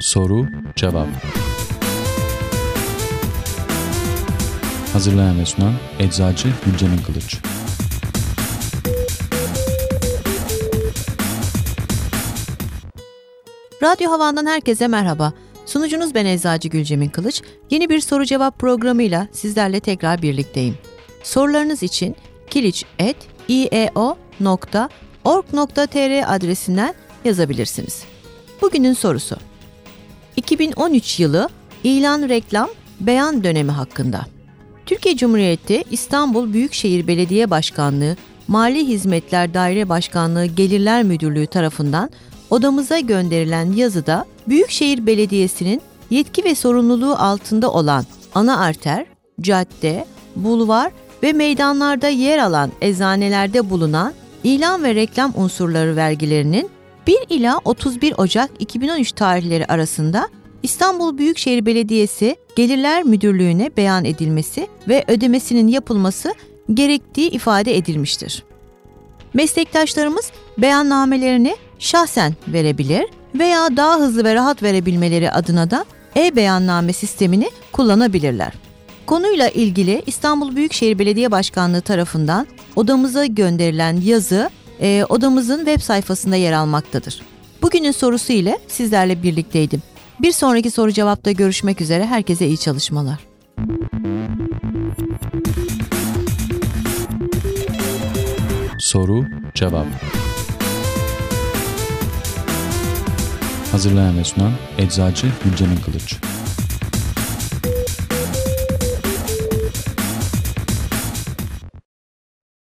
Soru Cevap Hazırlayan ve sunan Eczacı Gülcemin Kılıç Radyo Havan'dan herkese merhaba. Sunucunuz ben Eczacı Gülcemin Kılıç. Yeni bir soru cevap programıyla sizlerle tekrar birlikteyim. Sorularınız için kiliç.ieo.org.tr adresinden yazabilirsiniz. Bugünün sorusu. 2013 yılı ilan reklam beyan dönemi hakkında. Türkiye Cumhuriyeti İstanbul Büyükşehir Belediye Başkanlığı Mali Hizmetler Daire Başkanlığı Gelirler Müdürlüğü tarafından odamıza gönderilen yazıda Büyükşehir Belediyesi'nin yetki ve sorumluluğu altında olan ana arter, cadde, bulvar ve meydanlarda yer alan eczanelerde bulunan ilan ve reklam unsurları vergilerinin 1 ila 31 Ocak 2013 tarihleri arasında İstanbul Büyükşehir Belediyesi Gelirler Müdürlüğü'ne beyan edilmesi ve ödemesinin yapılması gerektiği ifade edilmiştir. Meslektaşlarımız beyannamelerini şahsen verebilir veya daha hızlı ve rahat verebilmeleri adına da e-beyanname sistemini kullanabilirler. Konuyla ilgili İstanbul Büyükşehir Belediye Başkanlığı tarafından odamıza gönderilen yazı e, odamızın web sayfasında yer almaktadır. Bugünün sorusu ile sizlerle birlikteydim. Bir sonraki soru cevapta görüşmek üzere herkese iyi çalışmalar. Soru Cevap Hazırlayan ve sunan Eczacı Gülcemin Kılıç